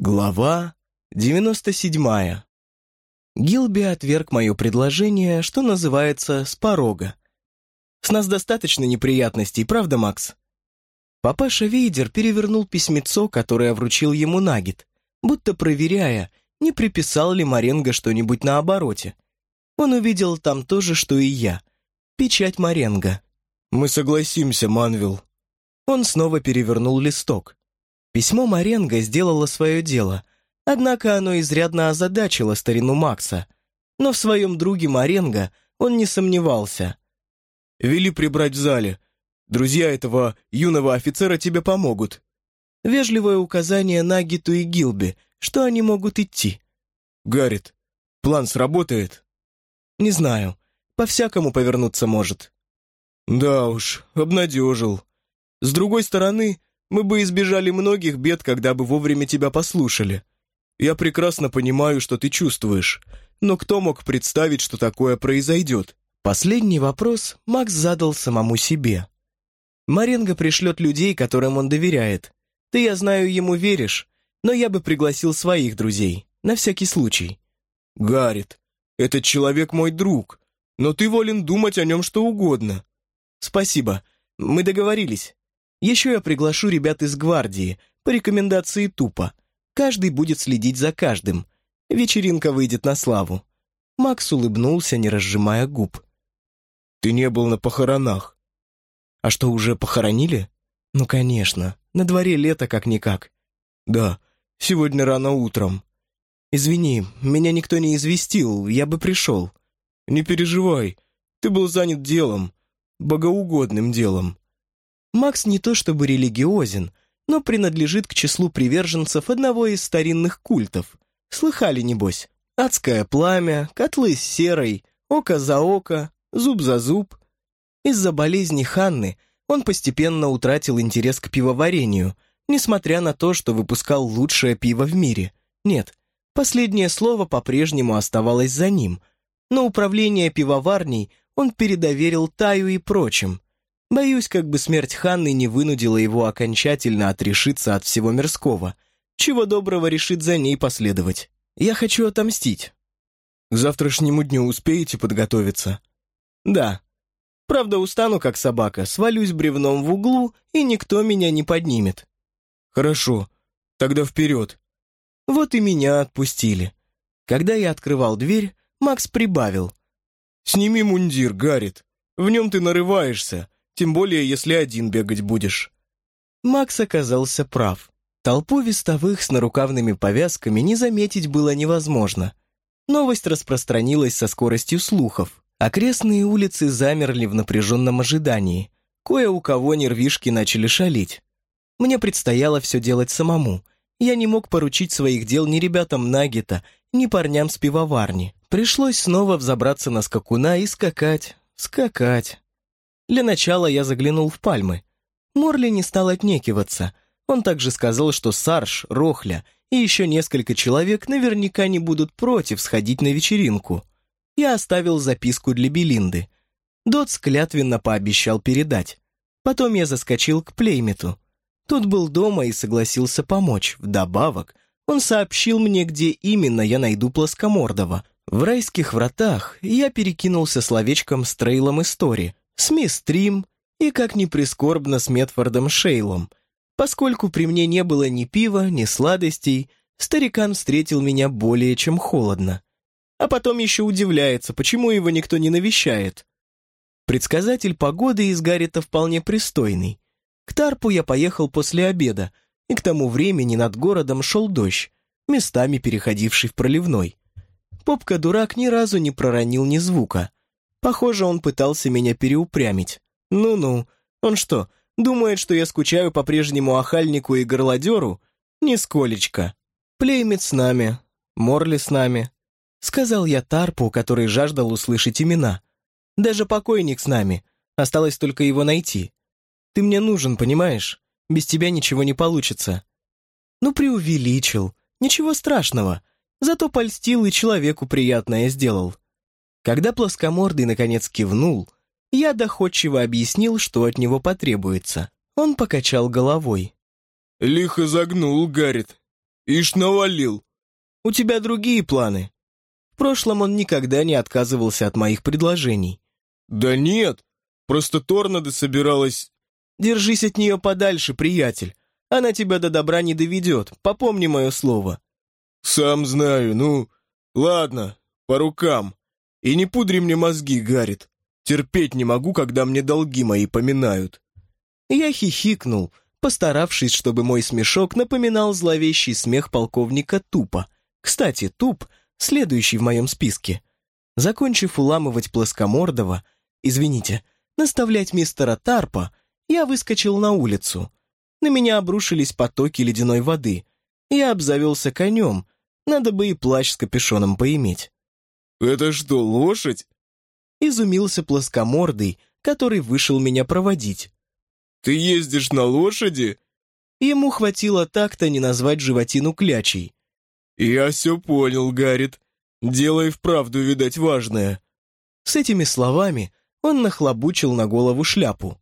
Глава 97. Гилби отверг мое предложение, что называется, с порога. С нас достаточно неприятностей, правда, Макс? Папаша Вейдер перевернул письмецо, которое вручил ему Нагит, будто проверяя, не приписал ли Маренго что-нибудь на обороте. Он увидел там то же, что и я. Печать Маренго. «Мы согласимся, Манвил». Он снова перевернул листок. Письмо Маренго сделало свое дело, однако оно изрядно озадачило старину Макса. Но в своем друге Маренго он не сомневался. «Вели прибрать в зале. Друзья этого юного офицера тебе помогут». Вежливое указание Нагиту и Гилби, что они могут идти. «Гаррит, план сработает?» «Не знаю. По-всякому повернуться может». «Да уж, обнадежил. С другой стороны, мы бы избежали многих бед, когда бы вовремя тебя послушали. Я прекрасно понимаю, что ты чувствуешь, но кто мог представить, что такое произойдет?» Последний вопрос Макс задал самому себе. Маренго пришлет людей, которым он доверяет. Ты, я знаю, ему веришь, но я бы пригласил своих друзей, на всякий случай. Гаррит, этот человек мой друг, но ты волен думать о нем что угодно. Спасибо, мы договорились. Еще я приглашу ребят из гвардии, по рекомендации тупо. Каждый будет следить за каждым. Вечеринка выйдет на славу». Макс улыбнулся, не разжимая губ. «Ты не был на похоронах». «А что, уже похоронили?» «Ну, конечно. На дворе лето как-никак». «Да, сегодня рано утром». «Извини, меня никто не известил, я бы пришел». «Не переживай, ты был занят делом, богоугодным делом. Макс не то чтобы религиозен, но принадлежит к числу приверженцев одного из старинных культов. Слыхали, небось? Адское пламя, котлы с серой, око за око, зуб за зуб. Из-за болезни Ханны он постепенно утратил интерес к пивоварению, несмотря на то, что выпускал лучшее пиво в мире. Нет, последнее слово по-прежнему оставалось за ним, но управление пивоварней он передоверил Таю и прочим – Боюсь, как бы смерть Ханны не вынудила его окончательно отрешиться от всего мирского. Чего доброго решит за ней последовать. Я хочу отомстить. К завтрашнему дню успеете подготовиться? Да. Правда, устану как собака, свалюсь бревном в углу, и никто меня не поднимет. Хорошо, тогда вперед. Вот и меня отпустили. Когда я открывал дверь, Макс прибавил. «Сними мундир, Гаррит. В нем ты нарываешься тем более, если один бегать будешь». Макс оказался прав. Толпу вестовых с нарукавными повязками не заметить было невозможно. Новость распространилась со скоростью слухов. Окрестные улицы замерли в напряженном ожидании. Кое у кого нервишки начали шалить. Мне предстояло все делать самому. Я не мог поручить своих дел ни ребятам Нагита, ни парням с пивоварни. Пришлось снова взобраться на скакуна и скакать, скакать. Для начала я заглянул в пальмы. Морли не стал отнекиваться. Он также сказал, что Сарш, Рохля и еще несколько человек наверняка не будут против сходить на вечеринку. Я оставил записку для Белинды. Дот склятвенно пообещал передать. Потом я заскочил к Плеймету. Тот был дома и согласился помочь. Вдобавок, он сообщил мне, где именно я найду плоскомордого. В райских вратах я перекинулся словечком с Трейлом Истори, с мисс Трим и, как ни прискорбно, с Метфордом Шейлом. Поскольку при мне не было ни пива, ни сладостей, старикан встретил меня более чем холодно. А потом еще удивляется, почему его никто не навещает. Предсказатель погоды из Гаррита вполне пристойный. К Тарпу я поехал после обеда, и к тому времени над городом шел дождь, местами переходивший в проливной. Попка-дурак ни разу не проронил ни звука, Похоже, он пытался меня переупрямить. Ну-ну, он что, думает, что я скучаю по прежнему охальнику и горлодеру? Нисколечко. Плеймит с нами, Морли с нами. Сказал я Тарпу, который жаждал услышать имена. Даже покойник с нами. Осталось только его найти. Ты мне нужен, понимаешь? Без тебя ничего не получится. Ну, преувеличил. Ничего страшного. Зато польстил и человеку приятное сделал. Когда плоскомордый наконец кивнул, я доходчиво объяснил, что от него потребуется. Он покачал головой. «Лихо загнул, Гаррит. Ишь навалил. У тебя другие планы. В прошлом он никогда не отказывался от моих предложений. Да нет, просто Торнадо собиралась... Держись от нее подальше, приятель. Она тебя до добра не доведет, попомни мое слово. Сам знаю, ну... Ладно, по рукам. И не пудри мне мозги, Гаррит. Терпеть не могу, когда мне долги мои поминают. Я хихикнул, постаравшись, чтобы мой смешок напоминал зловещий смех полковника Тупа. Кстати, Туп — следующий в моем списке. Закончив уламывать плоскомордого, извините, наставлять мистера Тарпа, я выскочил на улицу. На меня обрушились потоки ледяной воды. Я обзавелся конем, надо бы и плащ с капюшоном поиметь. «Это что, лошадь?» Изумился плоскомордый, который вышел меня проводить. «Ты ездишь на лошади?» Ему хватило так-то не назвать животину клячей. «Я все понял, Гаррит. Дело и вправду, видать, важное». С этими словами он нахлобучил на голову шляпу.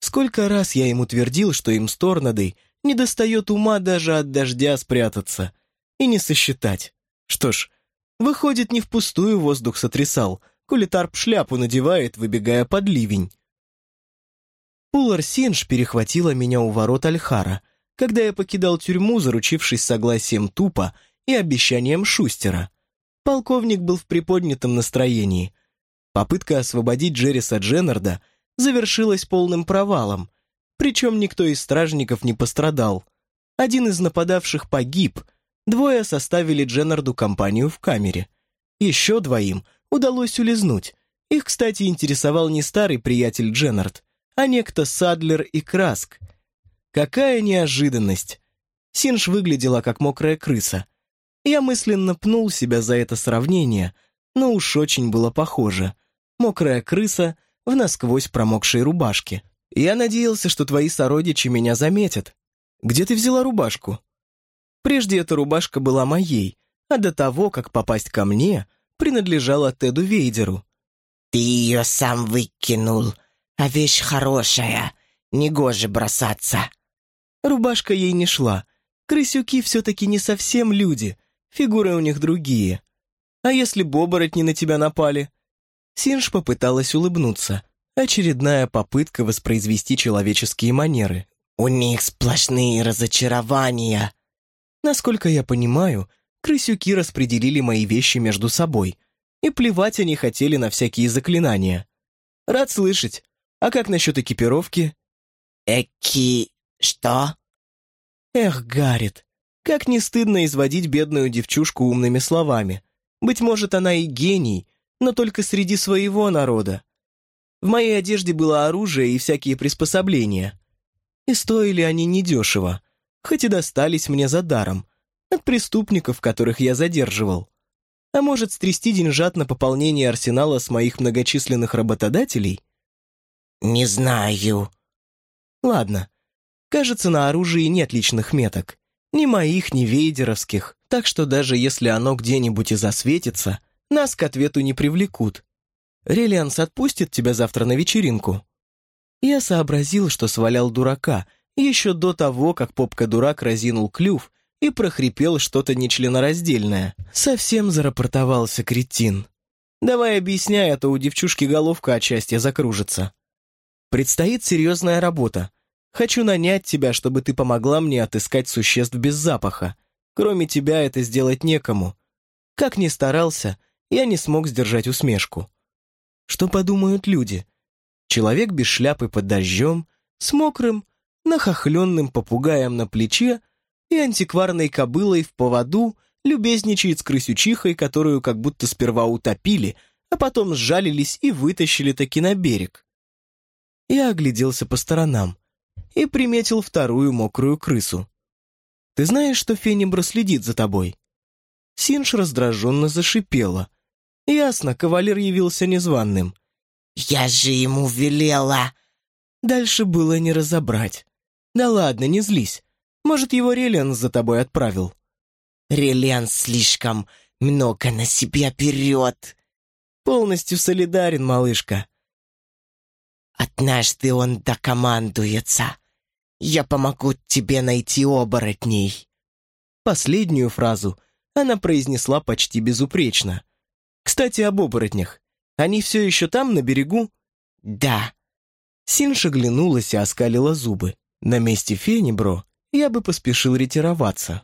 Сколько раз я ему твердил, что им с Торнадой не достает ума даже от дождя спрятаться и не сосчитать. Что ж, выходит, не впустую воздух сотрясал, коли Тарп шляпу надевает, выбегая под ливень. Пулар Синж перехватила меня у ворот Альхара, когда я покидал тюрьму, заручившись согласием Тупа и обещанием Шустера. Полковник был в приподнятом настроении. Попытка освободить Джерриса Дженнарда завершилась полным провалом, причем никто из стражников не пострадал. Один из нападавших погиб, двое составили Дженнарду компанию в камере. Еще двоим удалось улизнуть. Их, кстати, интересовал не старый приятель Дженнард, а некто Садлер и Краск. Какая неожиданность! Синж выглядела как мокрая крыса. Я мысленно пнул себя за это сравнение, но уж очень было похоже. Мокрая крыса в насквозь промокшей рубашке. Я надеялся, что твои сородичи меня заметят. Где ты взяла рубашку? Прежде эта рубашка была моей, а до того, как попасть ко мне, принадлежала Теду Вейдеру. «Ты ее сам выкинул, а вещь хорошая, негоже бросаться». Рубашка ей не шла. Крысюки все-таки не совсем люди, фигуры у них другие. А если бы оборотни на тебя напали? Синж попыталась улыбнуться. Очередная попытка воспроизвести человеческие манеры. «У них сплошные разочарования». Насколько я понимаю, крысюки распределили мои вещи между собой, и плевать они хотели на всякие заклинания. Рад слышать. А как насчет экипировки? Эки... что? Эх, Гаррит, как не стыдно изводить бедную девчушку умными словами. Быть может, она и гений, но только среди своего народа. В моей одежде было оружие и всякие приспособления. И стоили они недешево, хоть и достались мне за даром, от преступников, которых я задерживал. А может, стрясти деньжат на пополнение арсенала с моих многочисленных работодателей? «Не знаю». «Ладно. Кажется, на оружии нет личных меток. Ни моих, ни вейдеровских. Так что даже если оно где-нибудь и засветится, нас к ответу не привлекут. Релианс отпустит тебя завтра на вечеринку?» Я сообразил, что свалял дурака, еще до того, как попка-дурак разинул клюв и прохрипел что-то нечленораздельное. Совсем зарапортовался кретин. «Давай объясняй, а то у девчушки головка от счастья закружится». Предстоит серьезная работа. Хочу нанять тебя, чтобы ты помогла мне отыскать существ без запаха. Кроме тебя это сделать некому. Как ни старался, я не смог сдержать усмешку. Что подумают люди? Человек без шляпы под дождем, с мокрым, нахохленным попугаем на плече и антикварной кобылой в поводу любезничает с крысючихой, которую как будто сперва утопили, а потом сжалились и вытащили таки на берег. Я огляделся по сторонам и приметил вторую мокрую крысу. «Ты знаешь, что Фенибра следит за тобой?» Синж раздраженно зашипела. «Ясно, кавалер явился незваным». «Я же ему велела!» Дальше было не разобрать. «Да ладно, не злись. Может, его Релиан за тобой отправил?» «Релиан слишком много на себя берет». «Полностью солидарен, малышка. Однажды он докомандуется. Я помогу тебе найти оборотней». Последнюю фразу она произнесла почти безупречно. «Кстати, об оборотнях. Они все еще там, на берегу?» «Да». Синж оглянулась и оскалила зубы. На месте Фенибро я бы поспешил ретироваться.